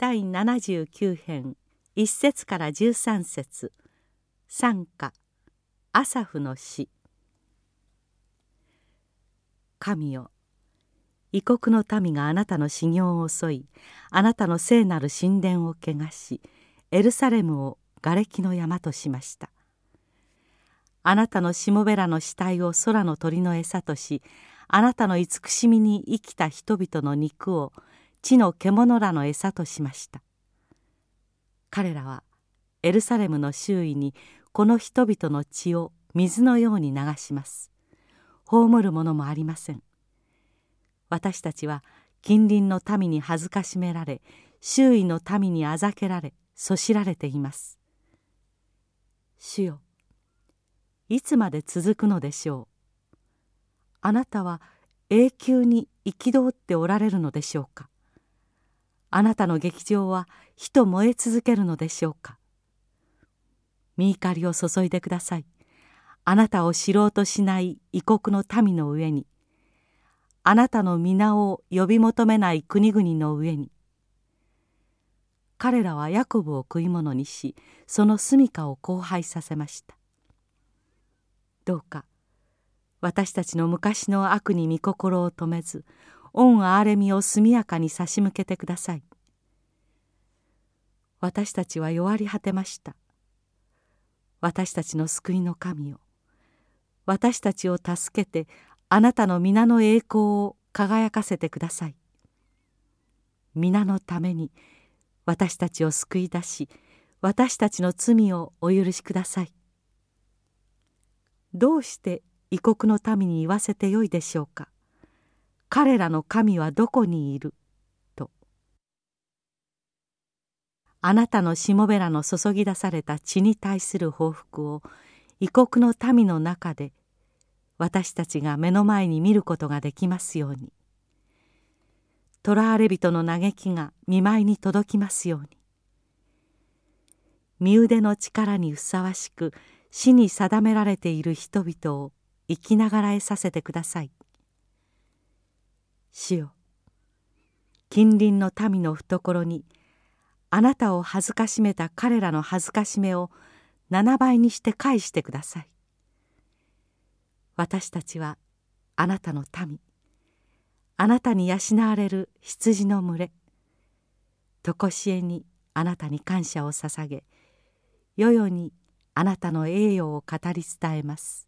第79編1節から13節。賛歌アサフの詩。神よ異国の民があなたの修行を襲いあなたの聖なる神殿を汚しエルサレムを瓦礫の山としました。あなたのしもべらの死体を空の鳥の餌としあなたの慈しみに生きた人々の肉を地の獣らの餌としました。彼らはエルサレムの周囲にこの人々の血を水のように流します。葬るものもありません。私たちは近隣の民に恥ずかしめられ周囲の民にあざけられそしられています。主よいつまで続くのでしょう。あなたは永久に憤っておられるのでしょうか。あなたの劇場は火と燃え続けるのでしょうか？見怒りを注いでください。あなたを知ろうとしない異国の民の上に。あなたの皆を呼び求めない国々の上に。彼らはヤコブを食い物にしその住処を荒廃させました。どうか私たちの昔の悪に御心を止めず恩憐れみを速やかに差し向けてください。私たちは弱り果てました。私たちの救いの神よ。私たちを助けてあなたの皆の栄光を輝かせてください。皆のために私たちを救い出し私たちの罪をお許しください。どうして異国の民に言わせてよいでしょうか。彼らの神はどこにいるとあなたのしもべらの注ぎ出された血に対する報復を異国の民の中で私たちが目の前に見ることができますように。囚われ人の嘆きが見舞いに届きますように。身腕の力にふさわしく死に定められている人々を生きながらえさせてください。主よ近隣の民の懐にあなたを恥ずかしめた彼らの恥ずかしめを7倍にして返してください。私たちはあなたの民。あなたに養われる羊の群れ。常しえにあなたに感謝を捧げ。世々にあなたの栄誉を語り伝えます。